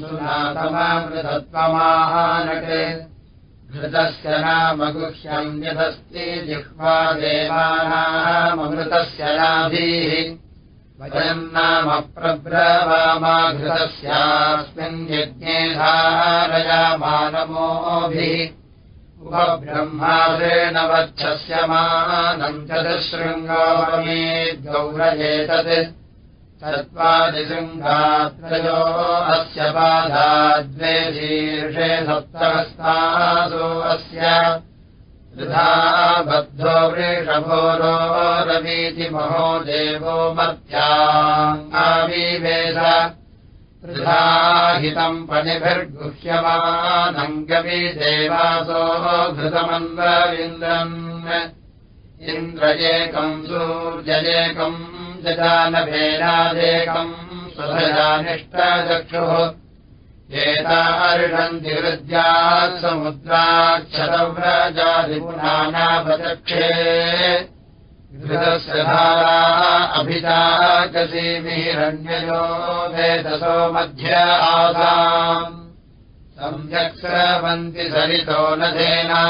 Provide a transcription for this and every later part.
सुनातमामृतत्वमाहानटे घृतस्य नामगुह्यम् यदस्ति जिह्वा देवानाममृतस्य नाभिः। वयम् नाम प्रब्रवामाघृतस्यास्मिन् यज्ञे धारयामानमोभिः उपब्रह्मादेन वच्छस्य मानम् चतुशृङ्गामे गौरयेतत् चत्वादिशृङ्गात्रयो अस्य बाधाद्वे शीर्षे सप्तहस्तासो अस्य। वृथा बद्धो वृषभोरो रवीति महो देवो मध्याङ्गाविवेश वृथाहितम् पणिभिर्गुह्यमानङ्गवि देवासो घृतमन्वरिन्द्रम् इन्द्रयेकम् सूर्ययेकम् जजानभेनादेकम् स्वधयानिष्टचक्षुः एतार्षन्ति हृद्यात् समुद्राक्षतव्रजादिपुनानापचक्षे घृतस्य धारा अभिजाकसीमिरण्ययो वेदसो मध्य आसाम्। स्रवन्ति सरितो नधेना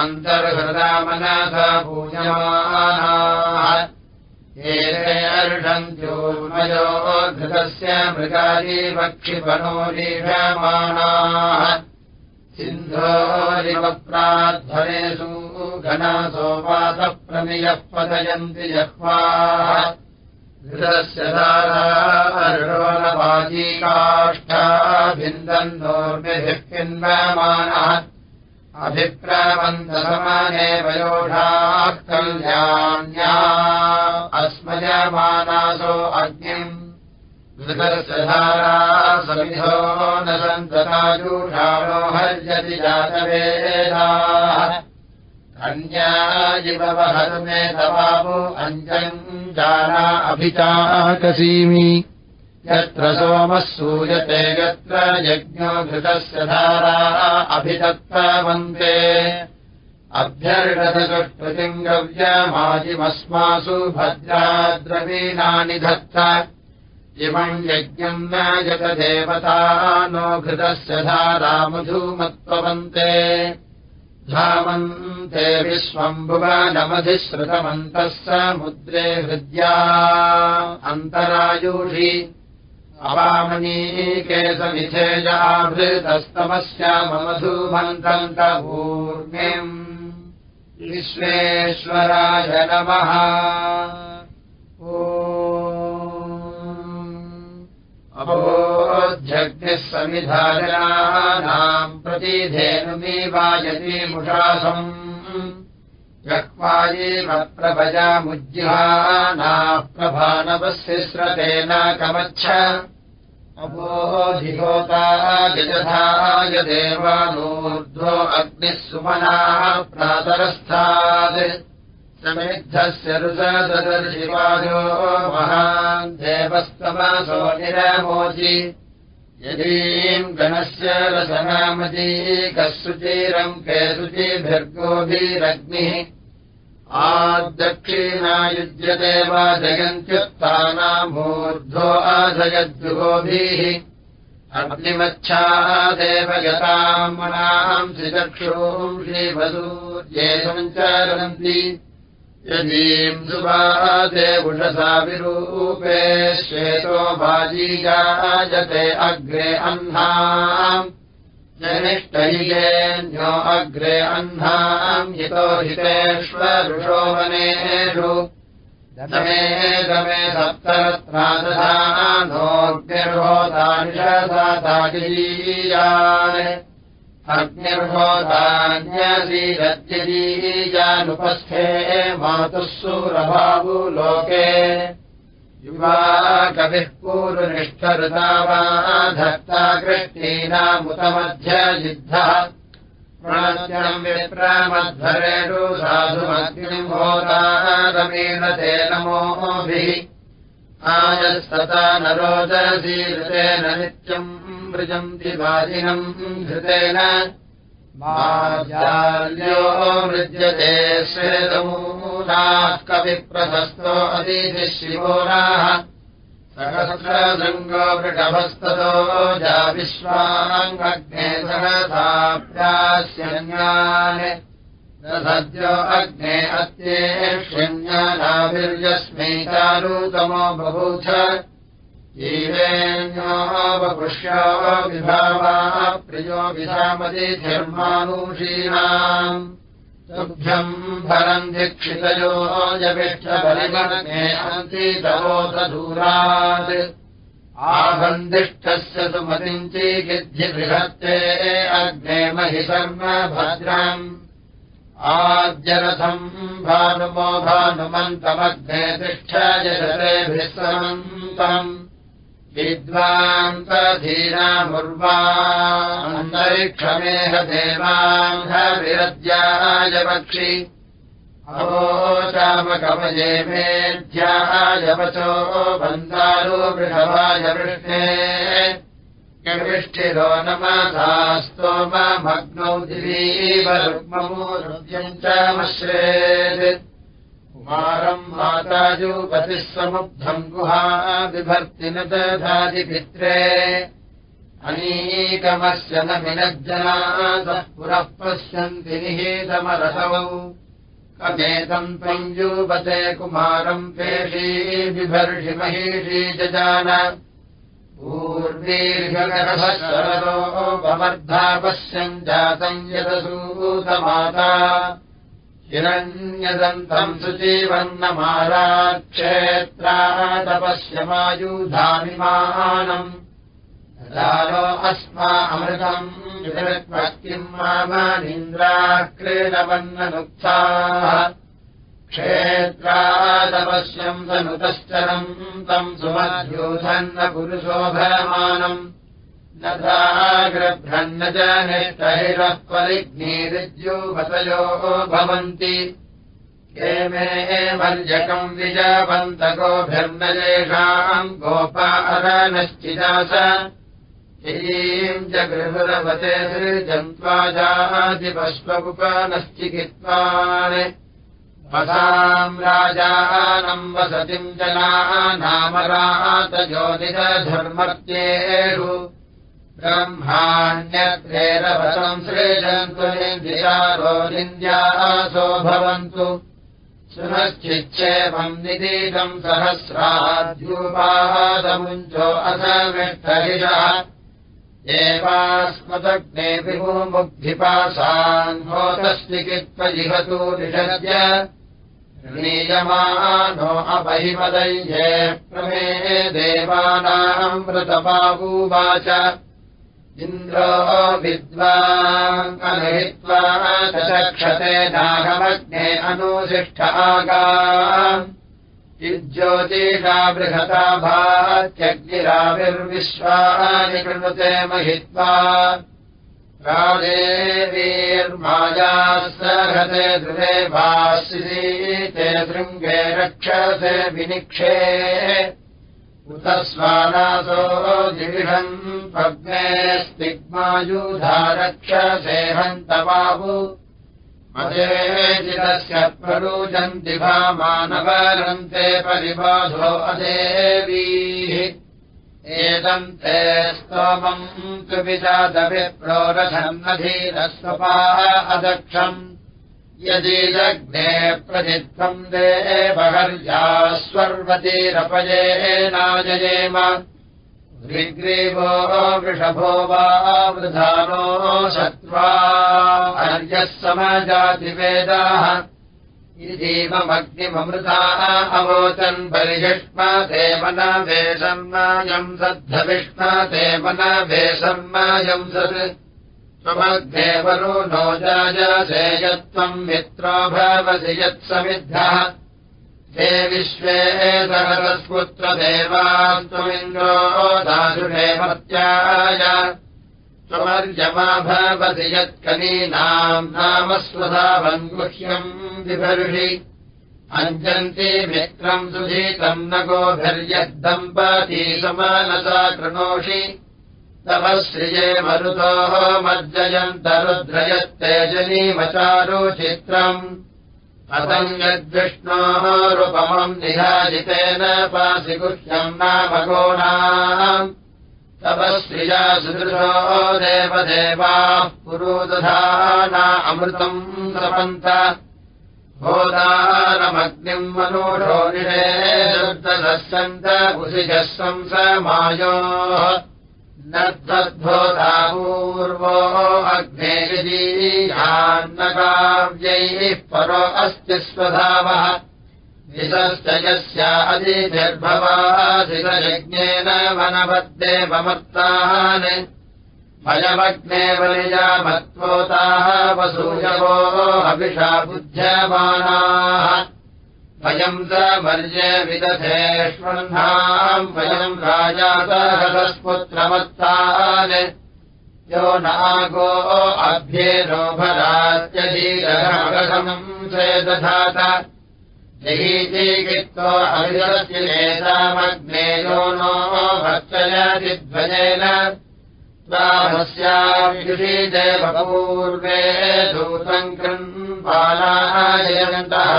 अन्तर्हृदामनसा पूजमानाः। एते अर्षन्त्योर्मयो घृतस्य मृगादिपक्षिपणोरीषमाणाः सिन्धोरिवप्राध्वरेषु घनासोपासः प्रमियः पतयन्ति जह्वाः घृतस्य दारारोलवाजीकाष्ठाभिन्दन्नोर्भिः किन्वमानः अभिप्रबन्धसमाने वयोषाः कल्याण्या अस्मयमानासो अग्निम्। घृतस्य धारा समिधो न सन्ततायुषाणो हर्यति जातवेदाः कन्याजिवहरुमे तवापो अञ्जम् जाना अभिचाकसीमि यत्र सोमः सूयते यत्र यज्ञो घृतस्य धारा अभिदत्तवन्ते। अभ्यर्षदुष्कृतिम् गव्यमाजिमस्मासु भद्राद्रवीणानि धत्त। इमम् यज्ञम् न जगदेवता नो घृतस्य धारा मधुमत्ववन्ते धामन्ते विश्वम्भुवनमधिश्रुतमन्तः समुद्रे हृद्या अन्तरायुषि अवामनीके समिथेजाभृतस्तमस्यामधूमन्तन्तपूर्णिम् विश्वेश्वराय नमः अपोध्यग्निः समिधाजनानाम् प्रतिधेनुमीवायतीमुषासम् जह्वायीमप्रभजामुज्जिहानाः प्रभानवशिश्रतेन कमच्छ। अपोधिहोता यजधाय देवानूर्ध्वो अग्निः सुमनाः प्रातरस्थात्। समेद्धस्य रुषदर्शिवायो महान् देवस्तमसो निरमोचि यदीम् गणस्य रसनामती कः के शुचिभिर्गोभिरग्निः आदक्षिणायुज्यते वा जयन्त्युत्थानामूर्ध्वो आधयद्युगोभिः अग्निमच्छादेव यतामणाम् श्रीचक्षूम् श्रीवसूर्ये सञ्चरन्ति यदीम् सुवादे उषसा विरूपे श्वेतो भाजीजायते अग्रे अह्नाम् जनिष्ठैयेऽन्यो अग्रे अह्नाम् हितो हितेष्वरुषो वनेषु। दमे गमे सप्तरत्रादधानोऽग्निर्होदानिषदाताजीयान् अग्निर्होदान्यसीरत्यजीजानुपस्थे मातुः सुरभावुलोके युवा कविः पूर्वनिष्ठरुता वा धत्ता कृष्णीनामुतमध्यजिद्धः। प्राच्यम् विप्रामध्वरेषु साधुमग्निम् होदारमेण ते नमोभिः आयस्तता नरोदसीऋतेन नित्यम् वृजन्ति वाजिनम् धृतेन। मृज्यते श्वेतमूलाः कविप्रशस्तो अतिथि शिवोराः। सहस्रशृङ्गो वृषभस्ततो जा विश्वाङ्गग्ने सहसाप्यास्यन्यान् सद्यो अग्ने अत्येष्यन्यानाभिर्यस्मै चारुतमो बभूथ। जीवेऽन्योपपुष्यो विभावाः प्रियो विधामतिर्मानुषीणाम् तुभ्यम् फलम् दीक्षितयो अन्तितवोदूरात् आबन्दिष्ठस्य सुमतिम् चीगिध्यबृहत्ते अग्ने महि शर्म भद्रम् आद्यरथम् भानुमो भानुमन्तमग्ने तिष्ठ विद्वान्तधीनामुर्वान्तरिक्षमेह देवाङ्घविरद्याय पक्षि। अवोचामकमये मेध्याय वचो बन्दारो वृषभाय वृष्णे कविष्ठिरो नमसा स्तोमग्नौ दिवीव रुग्ममूर्व्यम् चमश्रेत् कुमारम् माताजूपतिः समुग्धम् गुहा बिभर्ति न दधातिपित्रे अनीकमस्य न विनज्जनादः पुरः पश्यन्ति निहेतमरसवौ कमेतम् त्वम् जूपते कुमारम् पेषी बिभर्षि महिषी जजान पूर्वीर्घगर्भशरदो भमर्धा पश्यम् जातम् यदसूतमाता। हिरण्यदन्तम् सुजीवन्नमाराक्षेत्रादपश्यमायुधामिमानम् रालो अस्मा अमृतम् किम् मामानीन्द्राः क्रीडवन्ननुक्ताः क्षेत्रादपश्यम् सनुतश्चरम् तम् सुमध्यूधन्न पुरुषोभयमानम् नग्रभ्रन्न च निष्टहिरः परिज्ञीरिज्यूपतयो भवन्ति। के मे मर्यकम् विजवन्तगोभिर्नयेषाम् गोपारनश्चिदास ीम् च गृहरवते जन्त्वाजादिपश्वपुपनश्चिकित्वान् वसाम् राजानम् वसतिम् जनानामरातज्योतिधर्मत्येषु ब्रह्माण्यत्रेरवसम् श्रेजन्तुलिन्द्रियारो निन्द्यासो भवन्तु। सुनश्चिच्छेवम् निदीतम् सहस्राद्यूपादमुञ्चो असमिष्ठहिषः एवास्मदग्ने विभुमुग्धिपासान् होतश्चिकित्वजिहतु निषद्य नीयमानो अपहिमदय्ये प्रमे देवानाम् व्रतपावूवाच इन्द्रो विद्वाङ्कलयित्वा चक्षते नागमग्ने अनुशिष्ठ आगा इज्योतिषा बृहता भात्यग्निराविर्विश्वानि कृणुते महित्वा राजेवीर्मायास्रहते दृढे भासि ते शृङ्गे रक्षसे विनिक्षे। उत स्वानासो जिविषम् पग्ने स्तिग्मायुधारक्षसेहन्तबाहु मदेजितस्य प्ररूजन्ति भामानवरन्ते परिबाधो अदेवीः। एतम् ते स्तोमम् कृविजातविप्रोरधन्नधीरस्वपा अदक्षम्। यदीदग्ने प्रचित्तम् देवहर्यास्वर्वतीरपयेनाजयेम ऋग्रीवो वृषभो वा वृधानो शत्वा हर्यः समजातिवेदाः। इतीममग्निममृताः अवोचन् परिषिष्मा देवन वेशम्मायम् सद्धविष्मा देवन वेशम्मायम् सत्। त्वमग्नेवरो नो जाजासे यत्त्वम् मित्रो भवसि यत्समिद्धः विश्वे सहरस्पुत्रदेवान् त्वमिन्द्रो दासुषे मत्याय त्वमर्यमा भवसि यत्कनीनाम् नाम स्वधावन् गुह्यम् बिभर्षि अञ्जन्ति मित्रम् सुधीतम् न गोभिर्यद्दम्पती समानसा कृणोषि। तपश्रिये मरुतोः मज्जयन्तरुद्रयत्तेजनीमचारु यद्विष्णोः रूपमम् निराजितेन पासि गुह्यम् नामगोणाम् तपश्रिया सुदृशो देवदेवाः पुरोदधाना अमृतम् तपन्त भोदानमग्निम् मनोषो निषेदसन्त कुशिजः संसमायोः न तद्भोधा पूर्वो अग्नेयदीयान्नकाव्यैः परो अस्ति स्वधावः। विशश्च यस्यादिर्भवासितयज्ञेन वनवद्देवमत्तान्। भयमग्ने बलिजामत्वोताः वसूयवो अभिषा बुध्यमानाः वयम् स वर्ये विदधेष्वह्नाम् वयम् राजातहस्पुत्रमत्तान् यो नागो अभ्येनो भरात्यधीरमगमम् से दधात। जयीजीकित्तो अभिरस्य नेतामग्ने यो नो भक्तयतिध्वजेन देवपूर्वे दूतम् कृन् पालायन्तः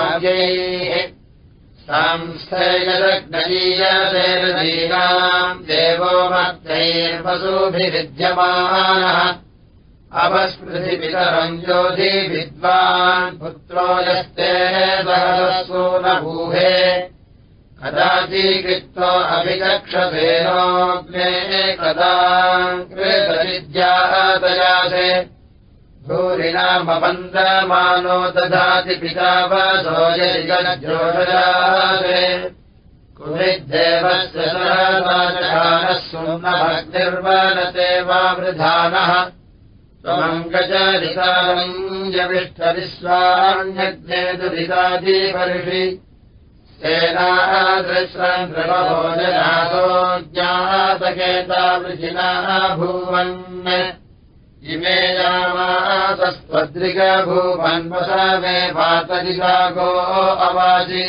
संस्थैरग्नयीयसेरदीनाम् देवो मत्तैर्वसूभिविद्यमानः अपस्मृतिपितरम् ज्योति विद्वान् पुत्रो यस्ते सहसो न भूहे कदाचिकृत्तो अभिचक्षसेनोऽग्ने कदा कृतविद्यातयासे भूरिणामबन्दमानो ददाति पिता वसोजोषयासे कुविद्देवस्य सहसानः सुन्नभक्तिर्वनते वा वृधानः। त्वमङ्गचरितारम् यविष्ठविश्वान्यग्ने दुरितादिपर्षि सेनादृशो ज्ञातकेतावृजिनाः भूवन् इमे यामासस्त्वद्रिगभूवन्वस मे पातरिसागो अवाचि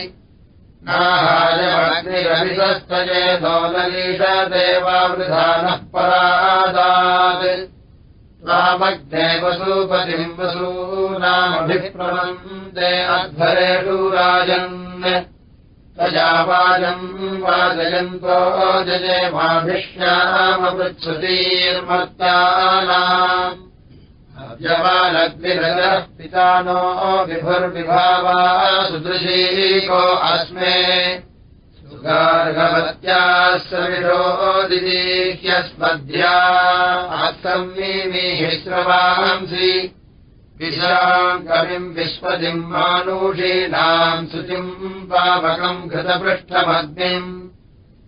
नाहायमग्निरभितस्तये दोललीशदेवावृधानः परादात् त्वामग्ने वसूपतिम् वसूनामभिप्रमन्ते अध्वरेषु राजन् तजावाजम् वाजयन्तो जये माभिष्यामपृच्छुतीर्मत्तानाम् जवालग्निरजः पितानो विभुर्विभावा सुदृशीको अस्मे। सुगार्हवत्याः सविरो दिदीह्यस्मद्या। आसंमीहि श्रवांसि विशाम् कविम् विश्वदिम् मानुषीणाम् शुचिम् पावकम् घृतपृष्ठमग्निम्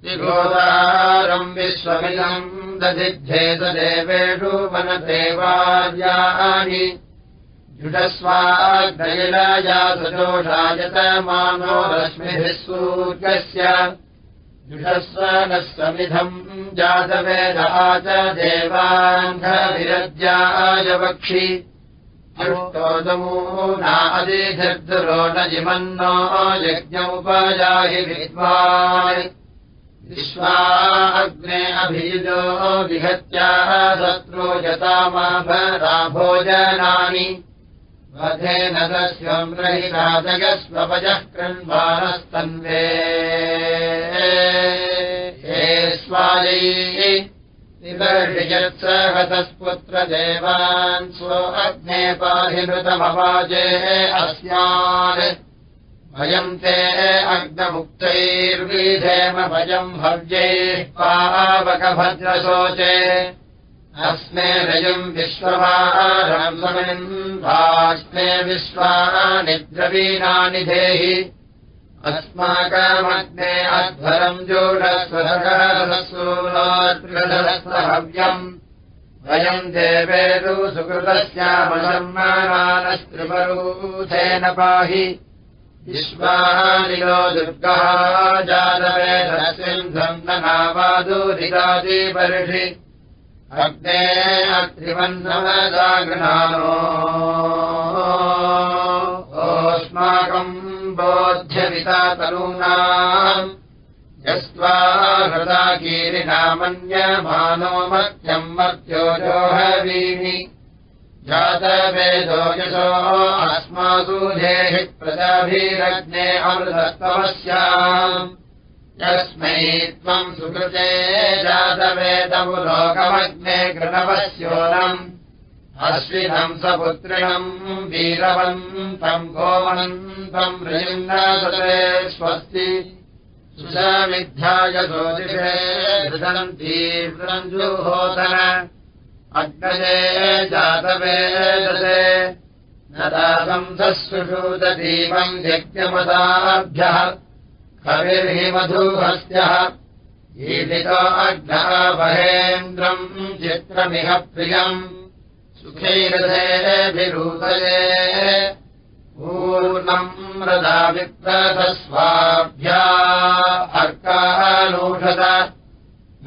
विघोदारम् विश्वमिदम् दधिद्धेतदेवेषु वनदेवार्याणि जुषस्वाग्नयिलायासदोषायत मानो रश्मिभिः सूर्यस्य जुषस्व नः समिधम् जातवेदा च देवाङ्घविरज्याय वक्षि न जिमन्नो यज्ञमुपजाहि विद्वान्। विश्वाग्ने अभियुजो विहत्याः शत्रो यतामाभरा भोजनानि वधेन दस्यम् रहिराजयस्वपजः कृण्वानस्तन्वे हे स्वायै निवर्षयत्सहतस्पुत्रदेवान् स्व अग्ने पाहिनृतमवाजेः अस्यान्। भयम् ते अग्नमुक्तैर्विधेम भयम् भव्यैः पावकभद्रशोचे। अस्मे रयम् विश्ववारम् भास्मे विश्वानि द्रवीणानि देहि अस्माकमग्ने अध्वरम् जोषस्वहव्यम् वयम् देवेषु सुकृतस्यामसम्मानस्त्रिपरूथेन पाहि। विश्वानिलो दुर्गः जातवेदसिन्धम् नावादुरिदादिपर्षि अग्ने अत्रिवन्नवदागृहानो ओस्माकम् बोध्यविता तरूणाम् यस्त्वा हृदा कीरिणामन्यमानो मत्यम् मर्त्योजोहवीमि जातवेदो यशो अस्मासु धेहि प्रजाभिरग्ने अमृतस्तवस्याम् यस्मै त्वम् सुकृते जातवेदमुलोकमग्ने कृणवस्योनम् अश्विनम् सपुत्रिणम् वीरवन्तम् गोमन्तम् ऋजिन्नासते स्वस्ति। सुषामिद्धाय ज्योतिषे हृदम् तीव्रञ्जुहोदन अग्नये जातवेदसे न दासंसुषूतदीपम् यज्ञमदाभ्यः। कविर्हि ईदितो अग्नावहेन्द्रम् चित्रमिह प्रियम् सुखैरथेभिरूतये पूर्णम् रदा विप्रथस्वाभ्या अर्कानूषत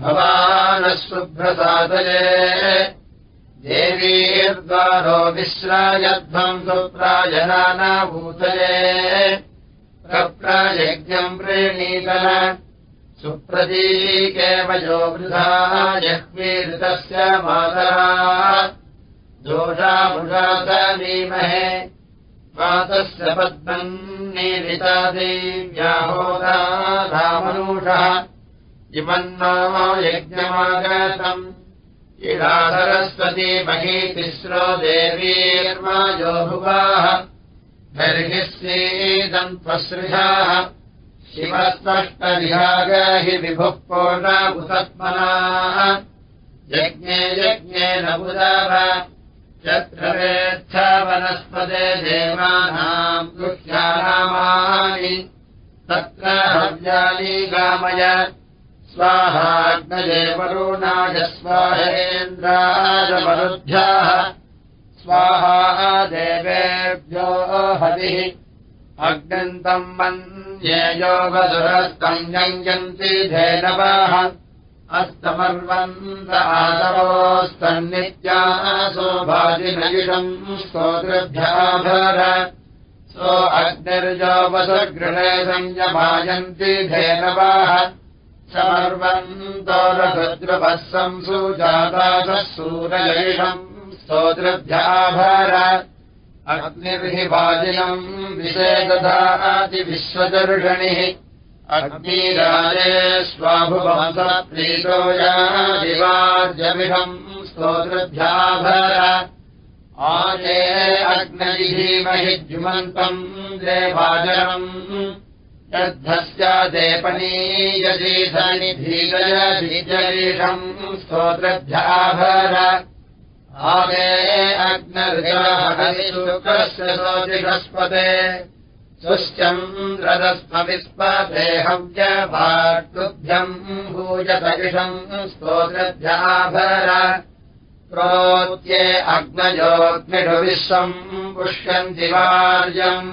भवानः शुभ्रसादये देवीर्द्वारो विश्रायध्वम् सुप्राजनानाभूतये प्रप्रायज्ञम् प्रेणीतन सुप्रतीकेव यो वृथा जह्वीऋतस्य मातरा दोषामुषासमीमहे मातस्य पद्मम् नीलिता देव्याहोदा रामनूषः इमन्नो यज्ञमागतम्। इडा सरस्वती मही तिस्रो देवीर्माजो भुवाः। बर्हिस्येदन्त्वसृजाः शिवस्पष्टविभाग हि विभुः पूर्णभुतत्मनाः। यज्ञे यज्ञेन बुधाव चक्रवेत्थ वनस्पते देवानाम् दुह्यानामानि तत्र स्वाहाग्नये वरुणाय स्वाहेन्द्राजमरुद्भ्याः स्वाहा देवेभ्यो हविः। अग्नन्तम् मन्येयोगसुरस्तम् यञ्जन्ति धेनवाः अस्तमर्वन्त आदरोस्तन्नित्याः सोभाजिनयुषम् स्तोतृभ्याभर सो अग्निर्जोपसगृहे संयमायन्ति धेनवाः। समर्वन्तो रघुद्रुवः संसुजातासः सूरयिषम् स्तोतृभ्याभर अग्निर्हि वाजिनम् विषेदधातिविश्वदर्शनिः अग्निराजे स्वाभुवंसप्रीतो यादिवार्यमिषम् स्तोतृभ्याभर आजे अग्नैधीमहि द्युमन्तम् देवाजनम् यद्धस्यादेपनीयजीधनिधीजयधीजरीषम् स्तोत्रभ्याभर आगे अग्नर्गस्य सोतिषस्पते सुश्चन्द्रदस्मविस्पदेहव्यभातुभ्यम् भूयतरिषम् स्तोत्रभ्याभर प्रोत्ये अग्नयोग्निषु विश्वम् पुष्यन्ति वार्यम्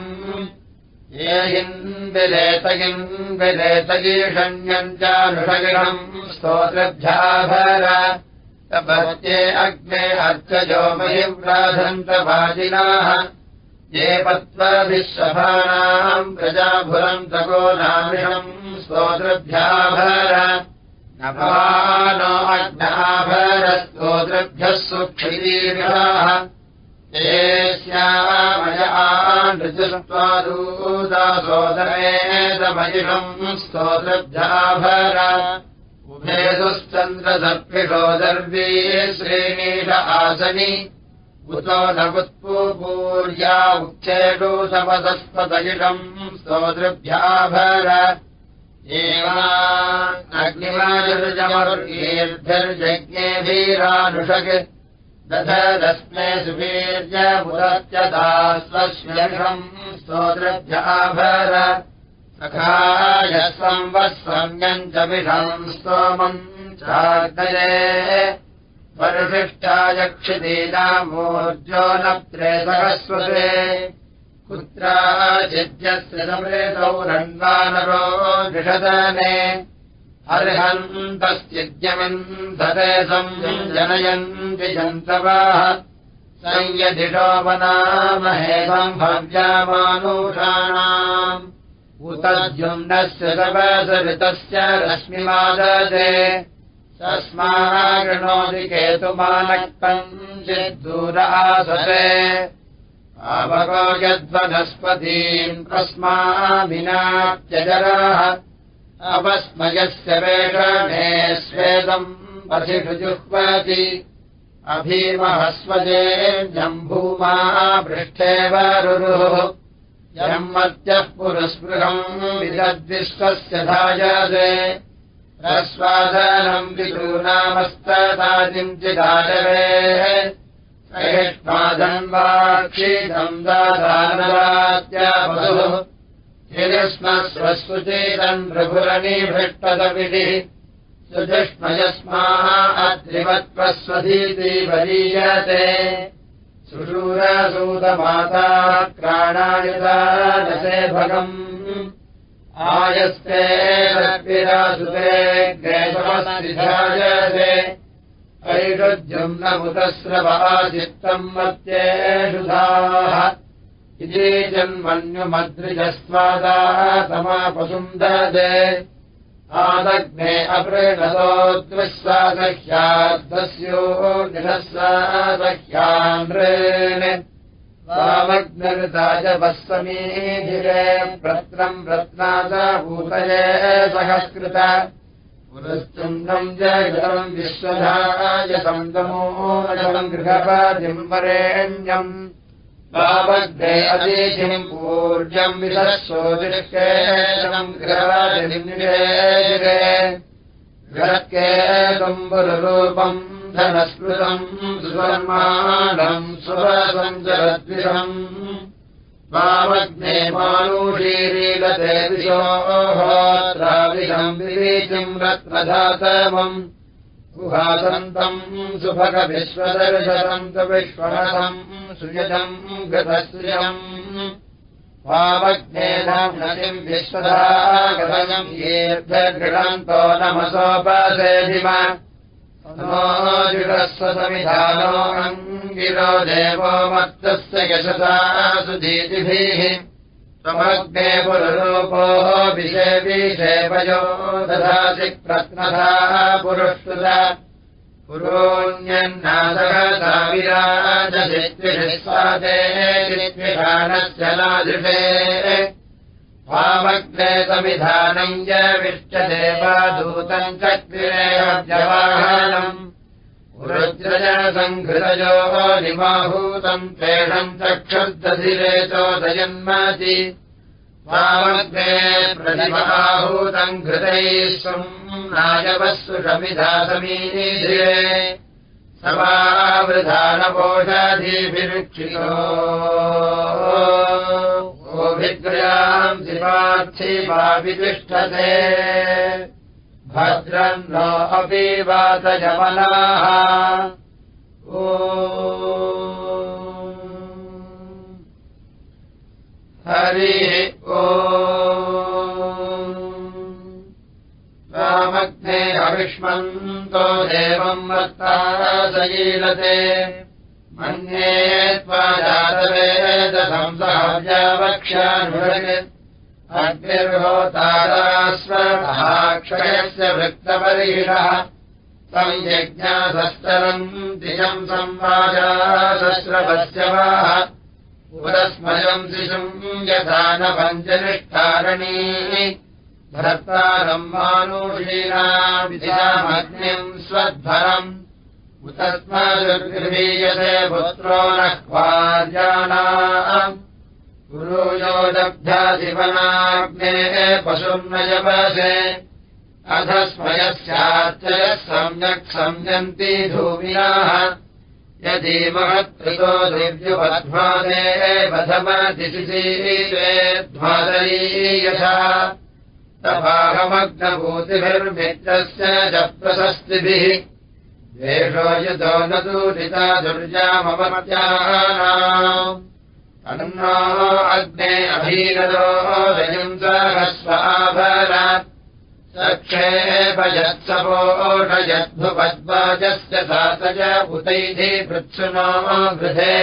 ये हिन्विलेतगिम् विलेतगीषण्यम् चानुषगिणम् स्तोत्रभ्याभर तपत्ये अग्ने अर्चजो महिव्राधन्तवाजिनाः ये पत्वभिश्वभानाम् प्रजाभुरम् तको नामिषम् स्तोत्रभ्याभर। नवानो अग्नाभर स्तोत्रभ्यः सुक्षीर्षाः ये स्यामयानृजुस्त्वादूदासोदरेदमयिषम् स्तोत्रभ्याभर। उभेदुश्चन्द्रदर्पिषो दर्वी श्रेणीष आसनि उतो न उत्पूर्या उच्चेषु सपदस्पदयिषम् स्तोतृभ्याभर एवाग्निवाजुर्जमरुर्गेर्भिर्यज्ञेभिरानुषक् दधदस्मे सुवीर्यमुदत्यदा स्वश्वम् स्तोतृभ्याभर सखाय संवत्सम्यम् च विषम् स्तोमम् चार्दये परिशिष्टायक्षितीनामूर्जो न प्रेतकस्वते कुत्राचिद्यस्य समृतौ रण्वानरो निषदने अर्हन्तस्यज्ञमिन्धते संजनयन्ति जन्तवाः संयदिषो वनामहे सम्भव्यामानुषाणाम्। उत उतद्युम्नस्य तपसरितस्य रश्मिमाददे तस्मागणोदि केतुमानक्तम् आसते। आवको यद्वनस्पतीम् तस्माविनात्यजराः अपस्मयस्य वेषणे स्वेदम् पथिषुजुह्वति। अभीमहस्वजे जम्भूमा पृष्ठेव रुरुः। यम् मत्यः पुरस्पृहम् विदद्विश्वस्य धायते रस्वादनम् विदूनामस्तदादिम् चिदाजवेः सहिष्मादन्वाक्षीतम् दादानरात्यापदुः यस्म स्वस्वचेतम् रघुरणीभृष्टदविधिः सुजुष्मयस्माः अद्रिवत्प्रस्वधीति वरीयते सुषूरसूतमाता प्राणायुदानसे भगम् आयस्ते ग्रेशमसिधायते ऐषुद्युम् न मुतस्रवाचित्तम् मत्येषुधाः इति जन्मन्युमद्रिजस्वादाः समापसुन्ददे आदग्ने अपृणतोद्विश्वासह्याद्वस्यो निरस्वासह्यान् वामग्नृताजवस्समीधिरे प्रत्रम् रत्नादभूतये सहस्कृत। पुरस्तुण्डम् जगतम् सन्दमो गृहपदिम् वरेण्यम् वामग्ने अतिथिम् पूर्जम् विदस्वोदिष्केशम् गृहवादिनिरे गृहकेतुम्बुरूपम् धनस्कृतम् सुवर्माणम् सुरसञ्जरद्विषम् विवीचिम् रत्नधातमम् गुहासन्तम् सुभगविश्वदर्शनम् तु विश्वरसम् सुयजम् गतश्रियम् वामग्नेनम् विश्वधा गतयम् येभ्यगृहन्तो नमसोपासेधिम अङ्गिरो देवो मत्तस्य यशसा सुधीतिभिः। समग्ने पुररूपो दधासि प्रत्नधा पुरुष्कृत पुरोऽन्यन्नादः विराजशित्विषानस्य नादृशे वामग्ने समिधानम् यविष्टदेवादूतम् चक्रिरेहव्यवाहनम् रुद्रजनसङ्घृतयो निमाहूतम् प्रेषम् चक्षुर्दधिरे चोदयन्मति वामग्ने प्रतिमाहूतम् घृतैः स्वम् नायवस्सु शमिधा समीधिरे समावृधानपोषाधिभिरुक्षितो गोभिग्र्याम् शिवार्थी वावितिष्ठते भद्रम् नो अपि वातजमनाः ओ हरिः रामग्ने अविष्मन्तो देवम् वर्तासयीलते मन्ये त्वा जातवेदसंसहाव्यावक्ष्यानुरत् अग्निर्होतारास्वक्षयस्य वृत्तपरिषः तम् यज्ञासस्तरम् दिशम् संवाजासस्रवस्य वाः पुरस्मयम् शिशुम् यथा न पञ्चनिष्ठारणी भरतारम् मानुषीणाविधामग्निम् स्वध्वरम् उतस्मदुर्गृहीयते पुत्रो नः क्वार्याणा गुरुयो दग्धाधिपनाग्नेः पशुर्नयपसे अधस्मयस्यार्चयः सम्यक् संयन्ति धूमिनाः। यदि महत्कृतो दिव्युपध्वादे बधमदिशिशीर्वेध्वादरी यथा तपाहमग्नभूतिभिर्मित्रस्य च प्रशस्तिभिः द्वेषो यतो न दूरिता दुर्जाममत्यानाम् अन्नो अग्ने अभीनदो रजम् सहस्वाभरात् सक्षेपयत्सपोषयद्भुपद्वाजस्य सात च उतैधि पृत्सुनो गृहे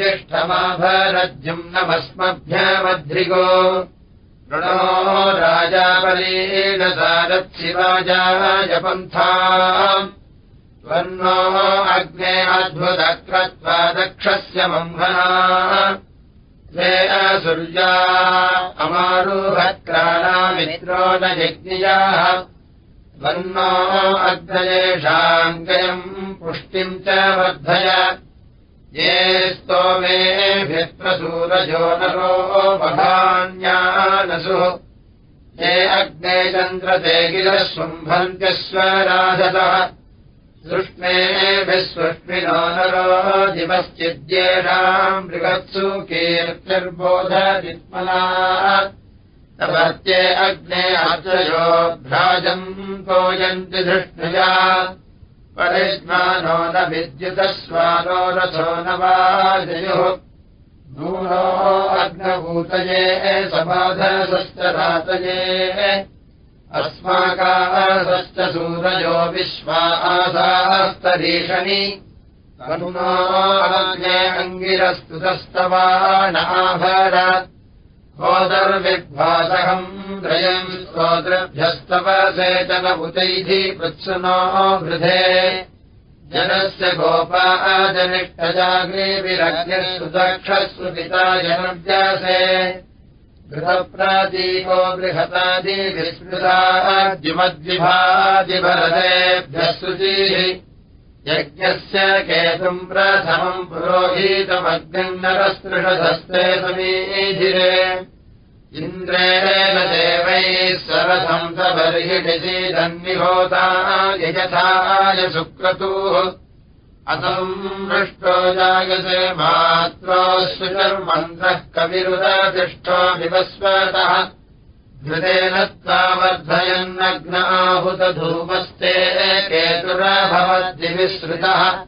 ज्येष्ठमाभरज्युम् नमस्मभ्यमध्रिगो ऋणो राजापरेण सारथिराजाय पन्था वर्णो अग्ने अद्भुतक्रत्वा दक्षस्य मह्मना वे असुर्या अमारुभक्राणामित्रो न यज्ञयाः। वर्णो अग्नयेषाम् गयम् पुष्टिम् च वर्धय ये बधान्यानसुः। ये अग्ने चन्द्रते गिरः शुम्भन्त्यस्वराधतः सृष्मेभिः नरो दिवश्चिद्येषाम् मृगत्सु कीर्तिर्बोधवित्मना तपत्ये अग्ने अत्रयो भ्राजम् कोयन्ति धृष्णया परिष्मानो न विद्युतस्वानो रथो न वाजयुः नूनो अग्नभूतये समाधसश्चरातये अस्माकासश्च सूरयो विश्वा आसास्तरीषणि। करुणो अग्ने अङ्गिरस्तुतस्तवा नाभरात् गोदर्विद्भासहम् त्रयम् स्तोतृभ्यस्तवसेचन उतैः पृत्सुनो वृधे जनस्य गोपाजनिष्ठजाग्निविरग्निर्सुदक्षश्रुपिता जनव्यासे घृतप्रातीको बृहतादिविस्मृताद्युमद्विभादिभरतेभ्यः शुचिः यज्ञस्य केतुम् प्रथमम् पुरोहीतमग्निन्नरस्पृषधस्ते समीधिरे। इन्द्रेण देवैः सरथम् स बर्हिषिधन्निहोता यथाय सुक्रतुः अतम् नृष्टो जायसे मात्रोऽश्रुचर्मन्त्रः कविरुदतिष्ठो विवस्वतः घृतेन त्वावर्धयन्नग्नाहुतधूमस्ते केतुरभवद्विविसृतः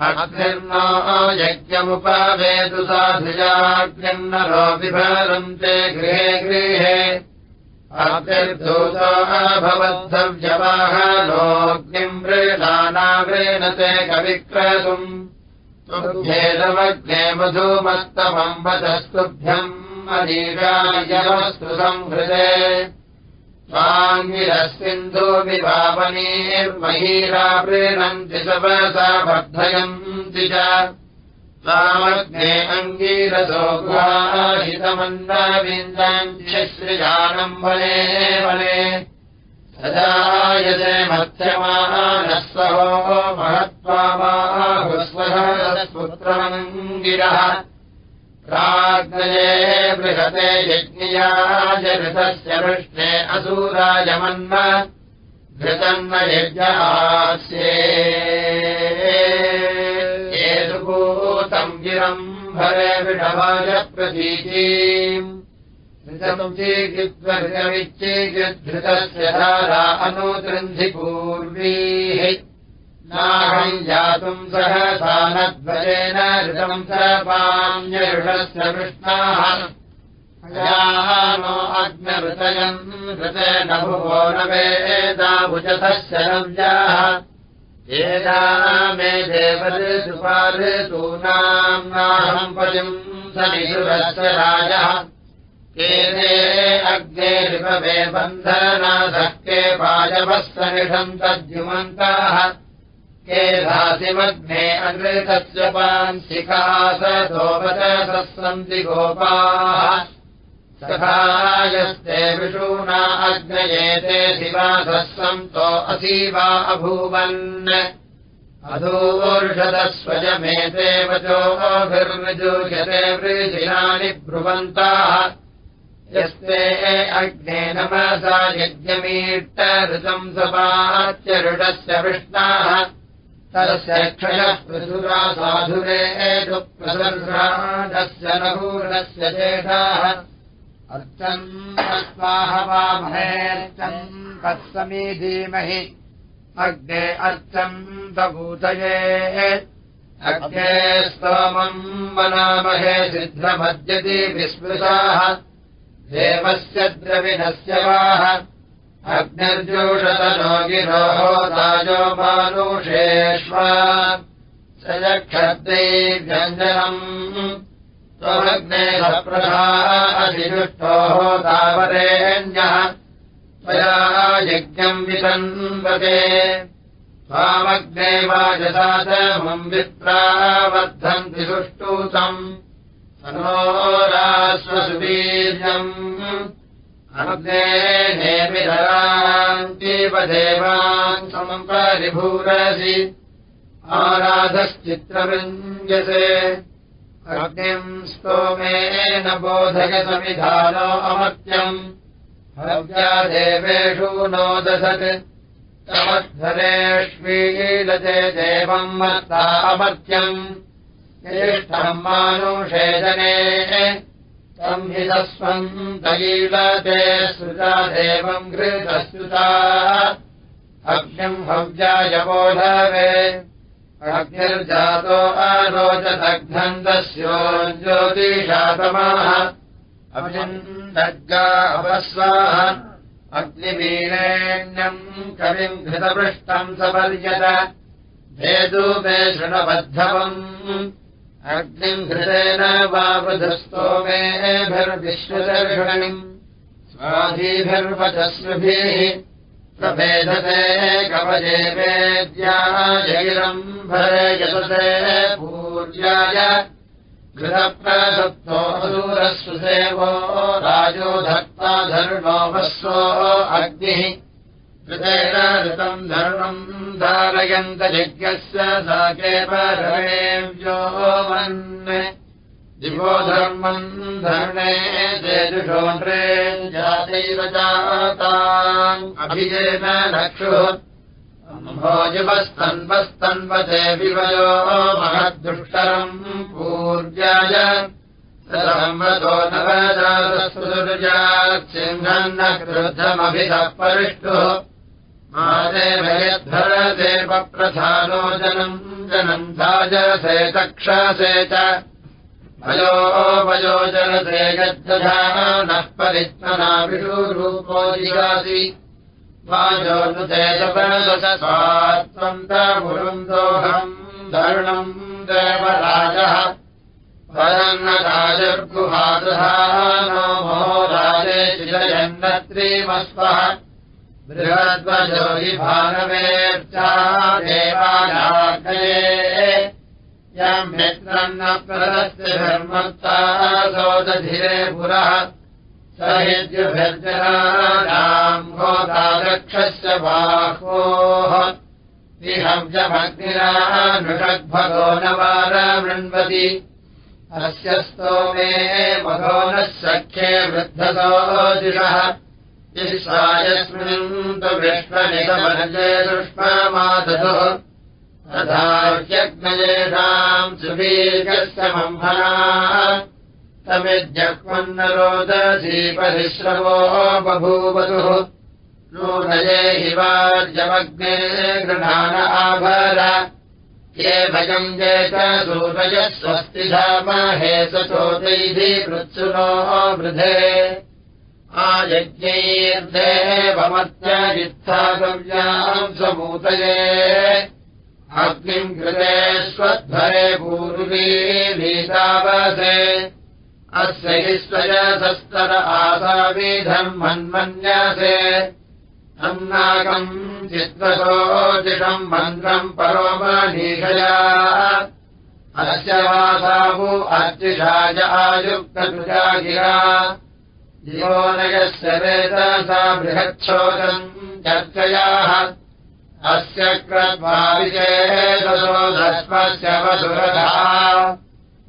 अग्निर्नो यज्ञमुपावेतु साधुजाग्निर्नरो विभरन्ते गृहे गृहे। अग्निर्धूतो भवद्धव्यवाहनोऽग्निम् वृणानावृणते कविक्रतुम्। तुभ्येदमग्ने मधुमस्तमम् वदस्तुभ्यम् ीरायवस्तु संहृते स्वाङ्गिरः प्रीणन्ति सवसा वर्धयन्ति च। स्वामग्ने अङ्गीरसो गुहाहितमन्दाविन्दाञ्छश्रिजानम् वने। वने सदायसे मध्यमानः सहो महत्त्वामाहुस्वः पुत्रमङ्गिरः राज्ञये बृहते यज्ञयाजऋतस्य वृष्णे असूरायमन्म घृतन्न यज्ञास्ये येतुभूतम् गिरम् भरे विषभाज प्रतीचीम्। ऋतमुचीकृत्वमिच्चीकृद्धृतस्य धारा अनुतृन्धि पूर्वीः नाहम् जातुम् सहसा नध्वजेन ऋतम् सर्पान्यऋषस्य कृष्णाः नो अग्नऋतयम् ऋतेन भुवो न वेदाभुजतस्य नव्याः एदा मे देवऋतुपाऋतूनाम् नाहम् पतिम् सनिषुरस्य राजः। केने अग्ने ऋपवे बन्धनासक्ते पायवः सनिषम् तद्युमन्ताः केधासिमग्ने अनृतस्य पांसिकासोपचसः सन्ति गोपाः सखायस्ते विषूणा अग्नयेते शिवासः सन्तो असीवा अभूवन्। अधोर्षदस्वजमेते वचोभिर्विजूयते वृजिनानि ब्रुवन्ताः। यस्ते अग्ने नमसा यज्ञमीट्टऋतम् सपाच्यऋषस्य विष्णाः तस्य क्षयः पृथुरा साधुरे प्रसर्षाणस्य नूर्णस्य चेषाः अर्चम् स्वाहवामहेऽर्चम् तत्समी धीमहि। अग्ने अर्चम् बभूतये अग्ने स्तोमम् वनामहे सिद्धमद्यति विस्मृताः देवस्य द्रविणस्य वाः अग्निर्जोषतनो गिरोः ताजो मानुषेष्वा क्षद्रै व्यञ्जनम् त्वमग्ने तावरेण्यः त्वया यज्ञम् वितन्वते त्वामग्ने वाजसा च मम् विप्रावर्धन्ति सुष्टूतम् मनोराश्वसुवीर्यम् अग्ने नेमिधरान्तीव देवान् समम् परिभूरसि। आराधश्चित्रवृञ्जसे अग्निम् स्तोमेन बोधयसमिधानो अमर्त्यम् भव्या देवेषु नोदशत् तमध्वरेष्वीलते देवम् मत्ता अमर्त्यम् ज्येष्ठम् मानुषेदने तम् हि तस्वम् तैलते श्रुता देवम् घृतश्रुता अग्निम् भव्यायबोधवे अग्निर्जातो अरोचदग्धन्दस्यो ज्योतिषातमाः अभिन्दग्गा अपस्वाः अग्निवीरेण्यम् कविम् घृतपृष्टम् सपर्यत। भेदू मे शृणबद्धवम् अग्निम् घृतेन वावधस्तोमेभिर्विश्वदर्षणिम् स्वाधीभिर्वचस्विभिः प्रभेदते कवजे वेद्याजैरम्भरे यतते पूर्याय घृतप्रदत्तो दूरस्वसेवो राजो धत्ता धरुणोपस्वो अग्निः ऋतम् धर्मम् धारयन्तयज्ञस्य साके परमेव्यो मन्। दिवो धर्मम् धर्णे तेजुषोण्ड्रे जातैव जाताम् अभिजेन रक्षुः। भोजवस्तन्वस्तन्वते विवयो महद्दुष्करम् पूर्याय संवतो नवजातसुर्यासिंहन्न क्रुद्धमभितः परिष्टुः मादेवयद्धरदेवप्रधानो जनम् जनम् धाजसे तक्षसे च। भयो वयो जनसे गच्छनः परित्मना विषुरूपोऽधिगासि वाजोनुते तपदशात्मन्तमुरुन्दोऽहम् धर्णम् देवराजः। परन्नराजर्गुहादधानो मो राजे चिरयन्नत्रीमस्वः बृहद्वजो हि भानवेर्चा देवानाग्नये यम् मित्रम् न प्रदस्य धर्मत्ता सोदधिरे पुरः स हिद्युभिर्जनानाम् गोदादक्षस्य बाहोः विहव्यमग्निरा न वारमृण्वति अस्य स्तोमे मघो नः सख्ये वृद्धतो यस्मिन् तु विश्वनिगमनजे दुष्ममादधुः तथा ह्यग्नयेषाम् सुवीर्यस्य मम्भना तमिद्यक्मन्नरोदधीपरिश्रवो बभूवतुः नूनये हि वार्यमग्ने गृहाण आभर ये भजम् ये च सूरयः स्वस्ति धामहे सचोदैधि मृत्सुनो वृधे आयज्ञैर्देवमत्यजित्थागव्याम् समूतये अग्निम् कृते स्वध्वरे अस्य हि स्वयसस्तर आसाविधर्मन्मन्यसे अन्नाकम् चित्तशोदिषम् मन्त्रम् परोमनीषया। अस्य वासावु अर्चिषाय आयुक्ततुजा गिरा जीवोनयस्य वेदसा बृहच्छोदम् चर्चयाः। अस्य क्रद्वाविचेदसो दस्मस्य वसुरधा।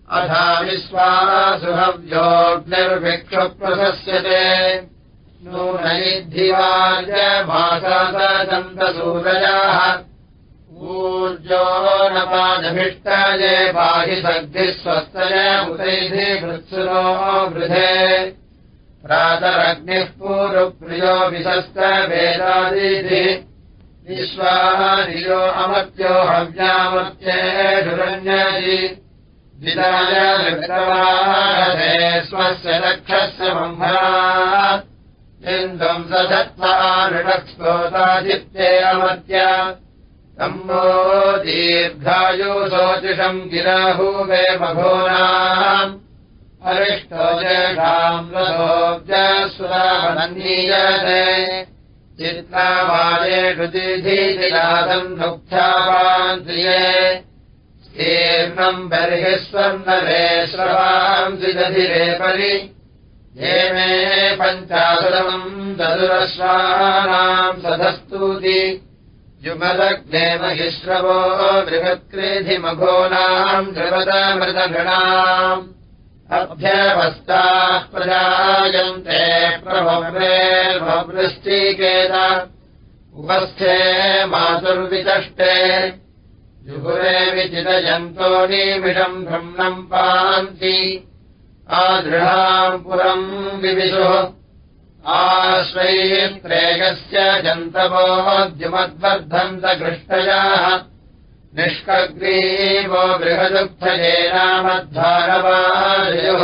अथा विश्वासुभव्योग्निर्भिक्षुप्रशस्यते नूनैद्धिवार्यमासादन्तसूरजाः ऊर्जो न पादभिष्टाये पाहि सग्धिः स्वस्तय उतैधि मृत्सुनो वृधे प्रातरग्निः पूरुप्रियो विशस्तवेदादिभिः विश्वानियो अमर्त्यो हव्यामर्त्येषुरन्यजि विदाय नृतवाहते स्वस्य लक्षस्य ब्रह्मणा इन्दम् सधत्ता नृटस्तोतादित्ये अमर्त्य। तम्बो दीर्घायुशोचिषम् गिराहुवे बभूनाम् अरिष्टो जेषाम् रथोऽब्जस्वरावनन्दीयते चित्रावाजेषु दिधिरादम् दुःख्यावान्त्रिये स्तीर्णम् बर्हि स्वर्णरे श्रवांसि दधिरे परि। ये मे पञ्चाशतमम् ददुरश्वानाम् सधस्तूति। युगदग्ने महिश्रवो बृहत्क्रेधिमघोनाम् द्रवदमृतगणाम् अभ्यवस्ताः प्रजायन्ते प्रभवृष्टिकेत उपस्थे मातुर्विचष्टे जुगुरे विचितयन्तो निमिषम् ब्रह्मम् पान्ति। आदृढाम् पुरम् विविशुः। आश्वैत्रेगस्य जन्तवोद्युमद्वर्धन्त घृष्टयाः निष्कग्रीवो बृहदुग्धजेनामद्धारवायुः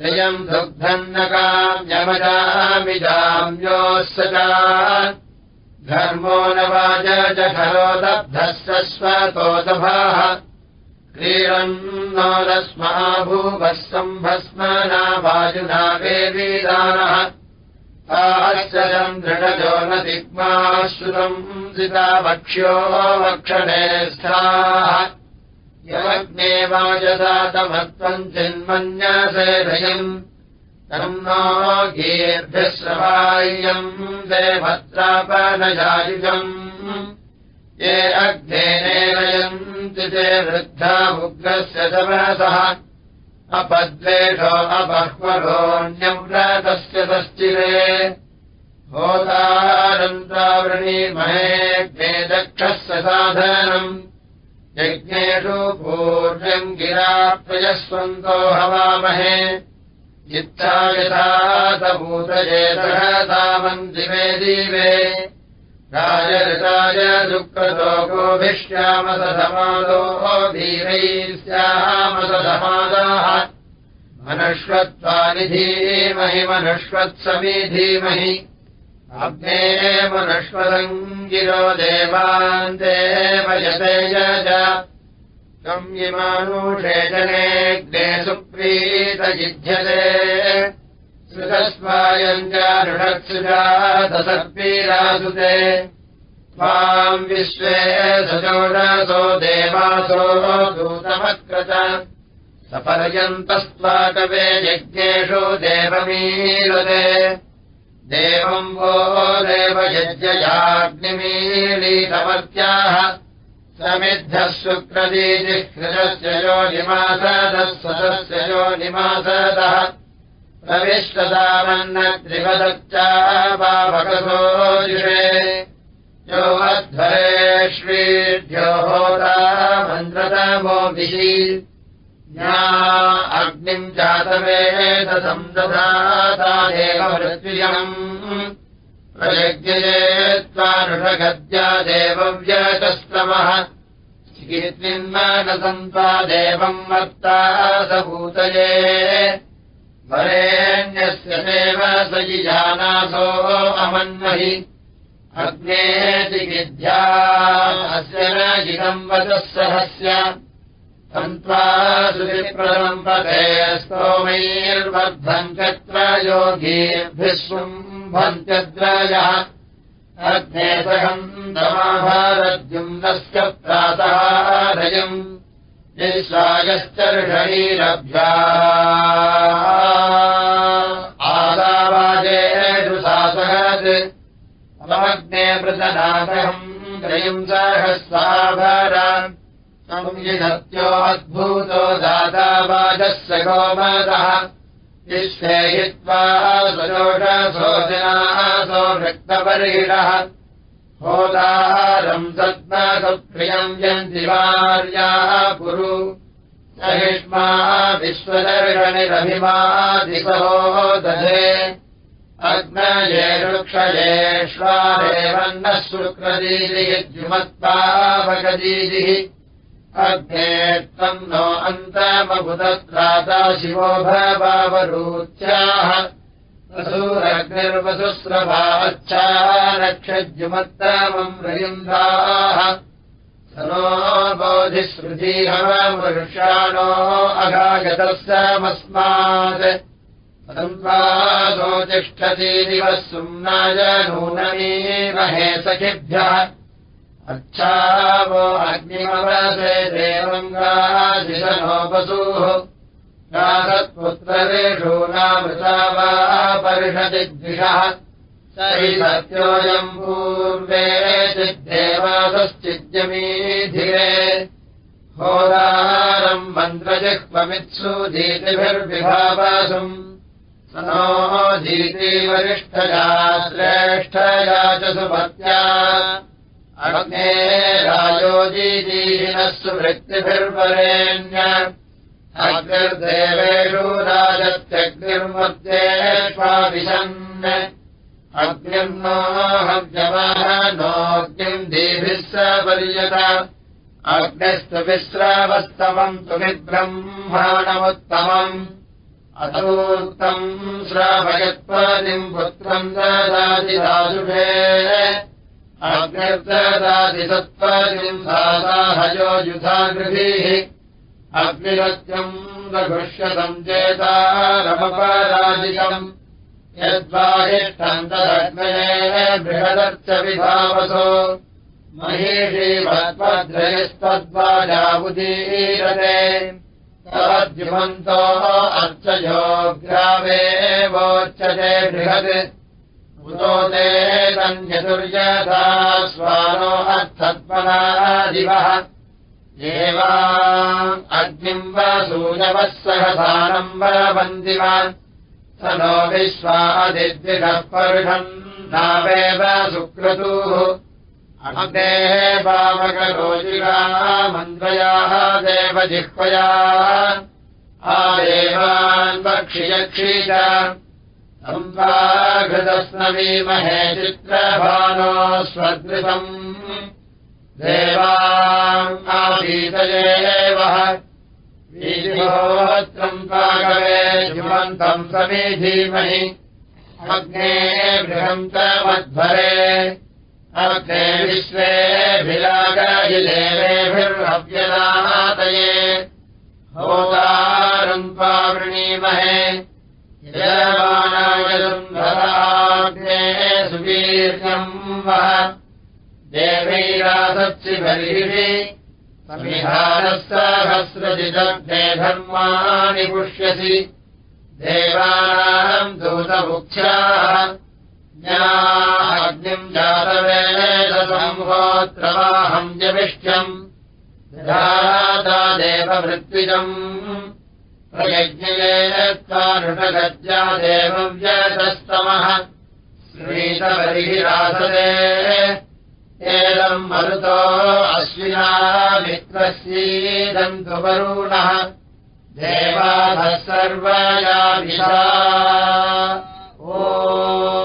जयम् दुग्धन्नकाम्यमजामिजाम्योः स धर्मो न वाच जठरो दब्धः स्वतोदभाः क्रीडन् नोदस्मा भूवः सम्भस्म नावायुना वेवीदानः आश्चरम् दृढजो न दिग्माश्रुतम् सिता वक्ष्यो वक्षणे स्थाः। यमग्ने वाजदातमत्वम् चिन्मन्यसेभयम् तम् नो गीर्भिश्रवाय्यम् देवत्रापनजायुजम् ये अग्नेनेरयन्ति ते वृद्धा उग्रस्य समसः अपद्वेषो अपह्वरोऽन्यव्रतस्य सश्चिरे। होतानन्तावृणीमहे दक्षस्य साधनम्। यज्ञेषु पूर्व्यम् गिराप्रयस्वन्तो हवामहे। इत्था यथातभूतजेतमम् दिवे दिवे राजऋताय दुःखतो गोभिष्यामसधमादो धीरैः स्यामसधमादाः मनुष्वत्वानि धीमहि मनुष्वत्समि धीमहि अग्ने मनुष्वदम् गिरो देवान् देवयते यज। त्वम् इमानुषे जनेऽग्ने सुप्रीतयुध्यते श्रुतस्वायम् च ऋषत्सुजातसर्पीरासुते त्वाम् विश्वे सजोषसो देवासो दूतमक्रच सपर्यन्तस्त्वाकवे यज्ञेषु देवमीलते। देवम् वो देवयज्ञयाग्निमीलीतमर्त्याः समिद्धः शुक्रदीजिहृदस्य यो निमासदः सदस्य यो निमासदः जिषे यो अध्वरेष्वीढ्यो होता मन्द्रतमोभिः ज्ञा अग्निम् जातवेदसम् दधातादेव मृत्युजम् प्रयज्ञये त्वानुषगद्या देवव्यचस्तमः कीर्तिन्मानसन्त्वा देवम् मत्ता सभूतये वरेण्यस्य देव स जिजानासो अमन्महि। अग्ने चिकिद्ध्या अस्य वचः सहस्य। सन्त्वा सुविप्रदम्पते स्तोमैर्वर्धम् चत्र योगीर्भिः शुम्भन्त्यद्रयः अग्ने सहम् दमाभारद्युम्नस्य प्रातः रजम् निःश्रायश्चर्षैरभ्या आदावाजेषु सासहत् समग्ने मृतनाथहम् त्रयम् सहस्राभारान् संविधत्यो अद्भूतो दातावाजस्य गोमदः विश्वे हित्वा सजोषसो जनासो व्यक्तपरिणः होदारम् सत्त्वसप्रियम् यन्तिवार्याः पुरु सहिष्मा विश्वदर्शनिरभिमादिशो दधे अग्नये वृक्षयेष्वादेवन्नः शुक्रदीदियुमत्पावकदीदिः अग्ने त्वम् नो अन्तमभुतत्राता शिवो भवावरूच्याः वसूरग्निर्वसुस्रभाच्छा रक्षज्युमत्तमम् रयिन्द्राः स नो बोधिस्मृतिहवमृष्याणो अघागतस्तमस्मात् तिष्ठति दिवः सुम्नाय नूनमीमहे सखिभ्यः। अच्छावो अग्निमवसे देवङ्गाशिशनोपसूः कासत्पुत्रेषु नामृता वा परिषदि द्विषः स हि सत्योऽयम् पूर्वे चिद्देवासश्चिद्यमीधिरे होदारम् मन्त्रजिह्वमित्सु दीतिभिर्विभावासुम् स नो दीतिवरिष्ठया श्रेष्ठया च सुपत्या अग्ने राजोजीदीनः सुवृत्तिभिर्वरेण्य अग्निर्देवेषु राजत्यग्निर्मध्येष्वाविशन् अग्निर्नोऽहव्यवः नोऽग्निम् देभिः स पर्यत अग्निस्तु विश्रावस्तमम् तुमिब्रह्माणमुत्तमम् अतोक्तम् श्रावयत्पदिम् पुत्रम् ददातिदासुषे अग्निर्ददातिसत्पदिम् दासाहयो युधागृभिः अग्निरत्यम् लघुष्यतम् चेतारमपराजितम्। यद्वाहिष्ठम् तदग्नये बृहदर्चविधावसो महेषी मद्मद्रयस्तद्वाजाबुदीरते तवद्युमन्तो अर्चयो ग्रावेवोच्यते बृहत्। उतो ते तन्यतुर्यथा स्वानो अर्थत्मनादिवः एवा अग्निम् वसूयवः सहसानम् वरवन्दिवान् स नो विश्वादिद्विषः परुषम् नावेव सुक्रतुः अग्नेः पावकरोजिका मन्द्रयाः देवजिह्वया आदेवान् पक्षियक्षी च चित्रभानो स्वदृशम् देवाम् वीतिहोत्रम् पागवे जुमन्तम् समीधीमहि। अग्ने बृहन्तमध्वरे अग्ने विश्वेऽभिरागजिलेवेभिर्भव्यनातये होतारम् पावृणीमहे। यजमानाय सुन्दराग्ने सुवीर्यम् वः देवैरासत्सिबलिः सहस्रजिदग्ने धर्माणि पुष्यसि। देवानाम् दूतमुख्याः ज्ञाग्निम् जातवेदसंहोत्रवाहम् जमिष्ठ्यम् दाता देववृत्विजम् प्रयज्ञयेत्त्वानुषगज्जा देवव्यतस्तमः। श्रीतबलिरासदे एलम् मरुतो अश्विना मित्रस्यीदन्तु वरुणः। सर्वया सर्वायामिषा ओ।